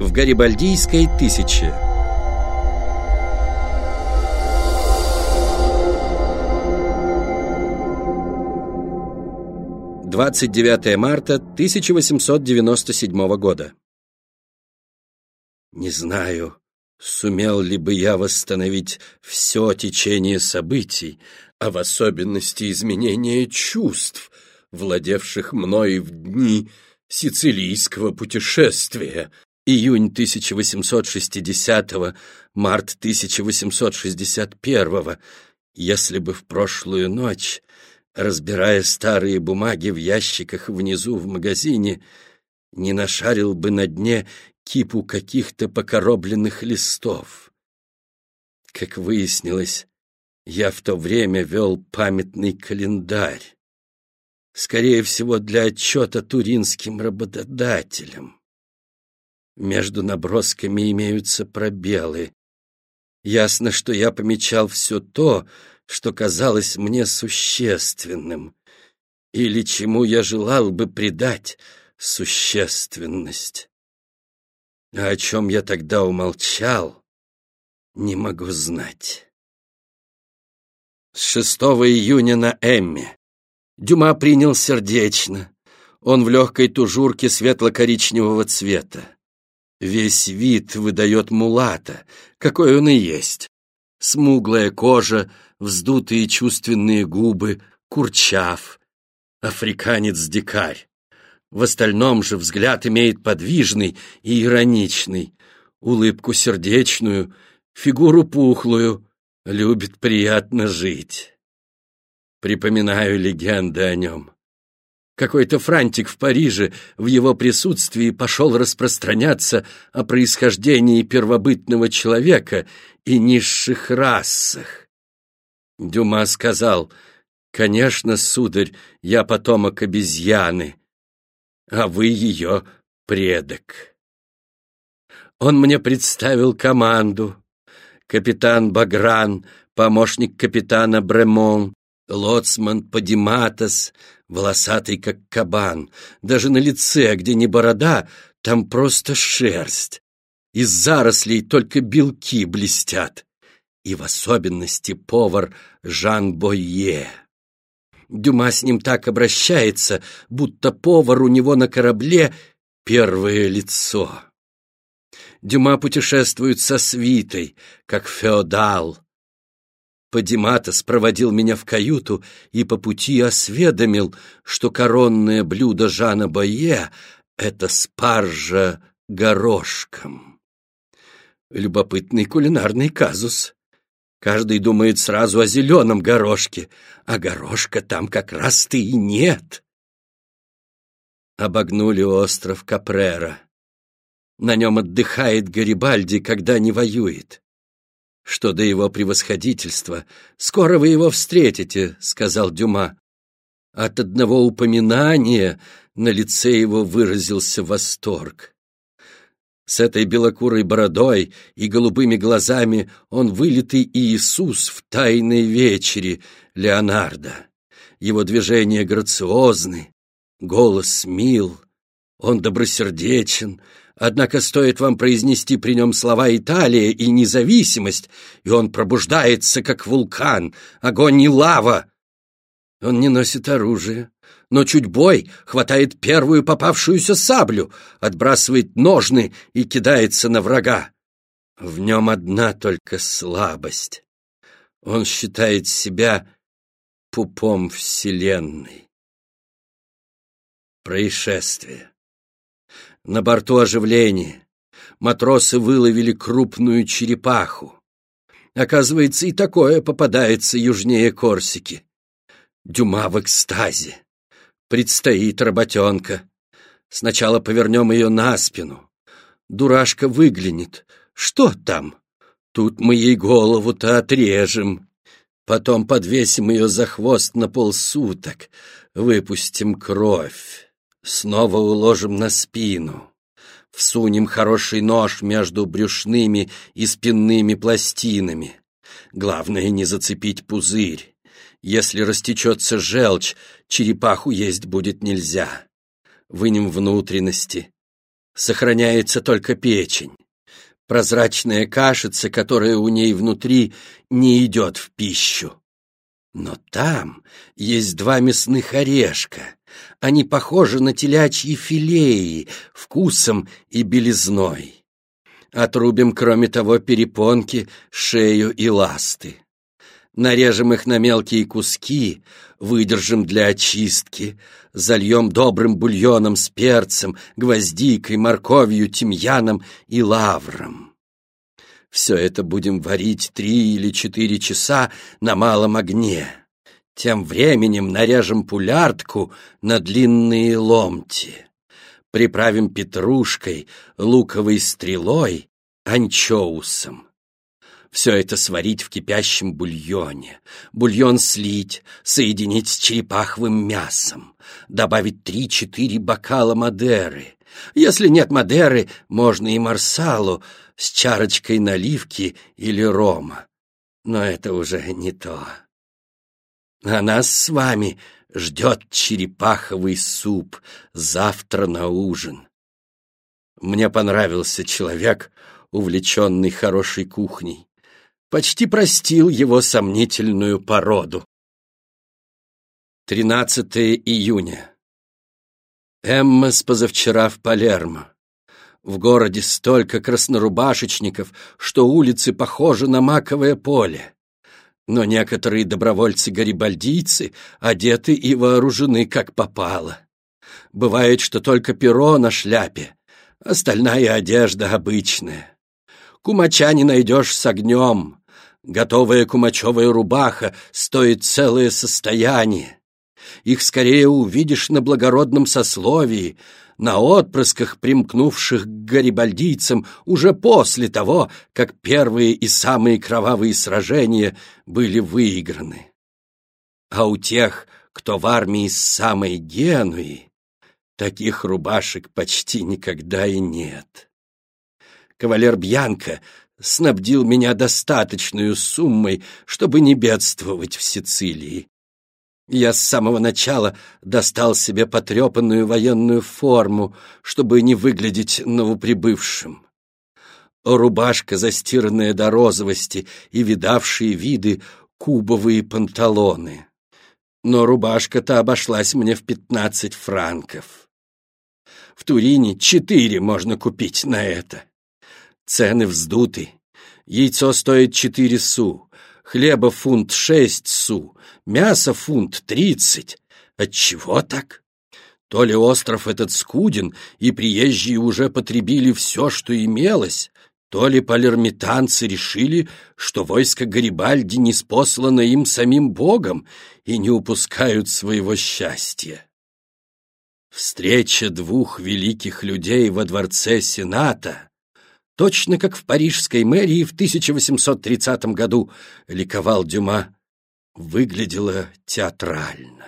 в Гарибальдийской тысяче. Двадцать девятое марта 1897 года. Не знаю, сумел ли бы я восстановить все течение событий, а в особенности изменения чувств, владевших мной в дни сицилийского путешествия, июнь 1860 март 1861 если бы в прошлую ночь, разбирая старые бумаги в ящиках внизу в магазине, не нашарил бы на дне кипу каких-то покоробленных листов. Как выяснилось, я в то время вел памятный календарь, скорее всего, для отчета туринским работодателям. Между набросками имеются пробелы. Ясно, что я помечал все то, что казалось мне существенным, или чему я желал бы придать существенность. А о чем я тогда умолчал, не могу знать. С 6 июня на Эмме. Дюма принял сердечно. Он в легкой тужурке светло-коричневого цвета. Весь вид выдает мулата, какой он и есть. Смуглая кожа, вздутые чувственные губы, курчав. Африканец-дикарь. В остальном же взгляд имеет подвижный и ироничный, улыбку сердечную, фигуру пухлую, любит приятно жить. Припоминаю легенды о нем. Какой-то франтик в Париже в его присутствии пошел распространяться о происхождении первобытного человека и низших расах. Дюма сказал, «Конечно, сударь, я потомок обезьяны, а вы ее предок». Он мне представил команду. Капитан Багран, помощник капитана Бремон, лоцман Падиматос, волосатый, как кабан. Даже на лице, где не борода, там просто шерсть. Из зарослей только белки блестят. И в особенности повар Жан Бойе. Дюма с ним так обращается, будто повар у него на корабле первое лицо. Дюма путешествует со свитой, как феодал, Падиматос проводил меня в каюту и по пути осведомил, что коронное блюдо Жана Бойе — это спаржа горошком. Любопытный кулинарный казус. Каждый думает сразу о зеленом горошке, а горошка там как раз-то и нет. Обогнули остров Капрера. На нем отдыхает Гарибальди, когда не воюет. Что до его превосходительства, скоро вы его встретите, сказал Дюма. От одного упоминания на лице его выразился восторг. С этой белокурой бородой и голубыми глазами он вылитый Иисус в тайной вечере Леонардо. Его движения грациозны, голос мил, он добросердечен, Однако стоит вам произнести при нем слова «Италия» и «независимость», и он пробуждается, как вулкан, огонь и лава. Он не носит оружие, но чуть бой хватает первую попавшуюся саблю, отбрасывает ножны и кидается на врага. В нем одна только слабость. Он считает себя пупом Вселенной. Происшествие. На борту оживление. Матросы выловили крупную черепаху. Оказывается, и такое попадается южнее Корсики. Дюма в экстазе. Предстоит работенка. Сначала повернем ее на спину. Дурашка выглянет. Что там? Тут мы ей голову-то отрежем. Потом подвесим ее за хвост на полсуток. Выпустим кровь. Снова уложим на спину. Всунем хороший нож между брюшными и спинными пластинами. Главное не зацепить пузырь. Если растечется желчь, черепаху есть будет нельзя. Вынем внутренности. Сохраняется только печень. Прозрачная кашица, которая у ней внутри, не идет в пищу. Но там есть два мясных орешка. Они похожи на телячьи филеи вкусом и белизной. Отрубим, кроме того, перепонки, шею и ласты. Нарежем их на мелкие куски, выдержим для очистки, зальем добрым бульоном с перцем, гвоздикой, морковью, тимьяном и лавром. Все это будем варить три или четыре часа на малом огне. Тем временем нарежем пуляртку на длинные ломти. Приправим петрушкой, луковой стрелой, анчоусом. Все это сварить в кипящем бульоне. Бульон слить, соединить с черепаховым мясом. Добавить три-четыре бокала Мадеры. Если нет Мадеры, можно и марсалу с чарочкой наливки или рома. Но это уже не то. А нас с вами ждет черепаховый суп завтра на ужин. Мне понравился человек, увлеченный хорошей кухней почти простил его сомнительную породу. 13 июня. Эмма с позавчера в Палермо. В городе столько краснорубашечников, что улицы похожи на маковое поле. Но некоторые добровольцы-гарибальдийцы одеты и вооружены как попало. Бывает, что только перо на шляпе, остальная одежда обычная. Кумача не найдешь с огнем, Готовая кумачевая рубаха стоит целое состояние. Их скорее увидишь на благородном сословии, на отпрысках, примкнувших к гарибальдийцам уже после того, как первые и самые кровавые сражения были выиграны. А у тех, кто в армии самой Генуи, таких рубашек почти никогда и нет. Кавалер Бьянка снабдил меня достаточной суммой, чтобы не бедствовать в Сицилии. Я с самого начала достал себе потрепанную военную форму, чтобы не выглядеть новоприбывшим. Рубашка, застиранная до розовости, и видавшие виды кубовые панталоны. Но рубашка-то обошлась мне в пятнадцать франков. В Турине четыре можно купить на это. Цены вздуты. Яйцо стоит четыре су, хлеба фунт шесть су, мясо фунт тридцать. Отчего так? То ли остров этот скуден, и приезжие уже потребили все, что имелось, то ли палермитанцы решили, что войско Гарибальди не спослано им самим Богом и не упускают своего счастья. Встреча двух великих людей во дворце Сената точно как в парижской мэрии в 1830 году, ликовал Дюма, выглядело театрально.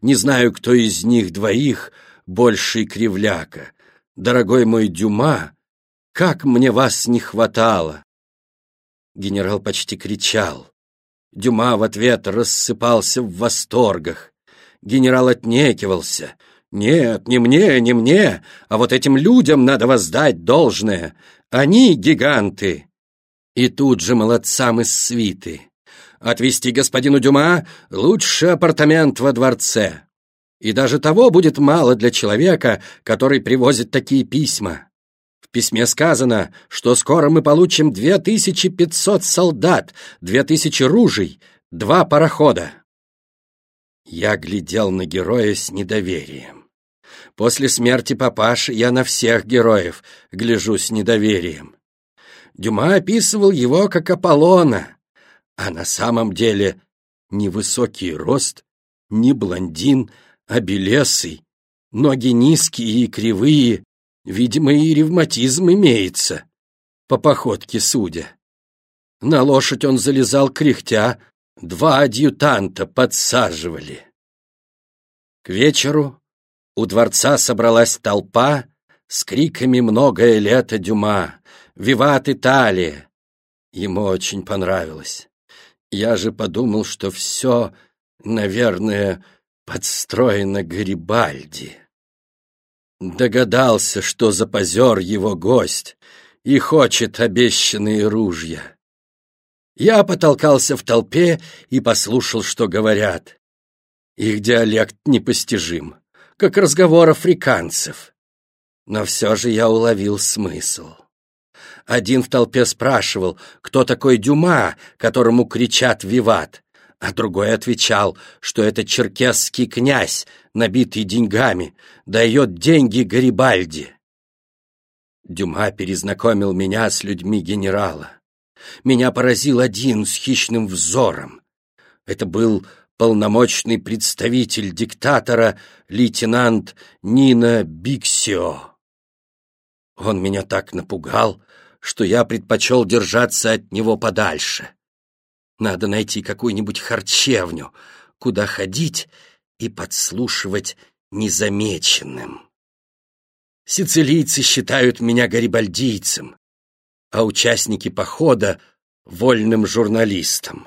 Не знаю, кто из них двоих больший кривляка. Дорогой мой Дюма, как мне вас не хватало! Генерал почти кричал. Дюма в ответ рассыпался в восторгах. Генерал отнекивался — нет, не мне, не мне, а вот этим людям надо воздать должное. Они гиганты. И тут же молодцам из свиты. Отвести господину Дюма лучший апартамент во дворце. И даже того будет мало для человека, который привозит такие письма. В письме сказано, что скоро мы получим 2500 солдат, 2000 ружей, два парохода. Я глядел на героя с недоверием. После смерти папаши я на всех героев гляжу с недоверием. Дюма описывал его как Аполлона, а на самом деле не высокий рост, не блондин, а белесый, ноги низкие и кривые, видимо, и ревматизм имеется, по походке судя. На лошадь он залезал кряхтя, два адъютанта подсаживали. К вечеру у дворца собралась толпа с криками «Многое лето Дюма!» «Виват Италия!» Ему очень понравилось. Я же подумал, что все, наверное, подстроено Гарибальди. Догадался, что за позер его гость и хочет обещанные ружья. Я потолкался в толпе и послушал, что говорят. Их диалект непостижим, как разговор африканцев. Но все же я уловил смысл. Один в толпе спрашивал, кто такой Дюма, которому кричат «Виват», а другой отвечал, что это черкесский князь, набитый деньгами, дает деньги Гарибальди. Дюма перезнакомил меня с людьми генерала. Меня поразил один с хищным взором. Это был полномочный представитель диктатора лейтенант Нина Биксио. Он меня так напугал, что я предпочел держаться от него подальше. Надо найти какую-нибудь харчевню, куда ходить и подслушивать незамеченным. Сицилийцы считают меня гарибальдийцем, а участники похода — вольным журналистом.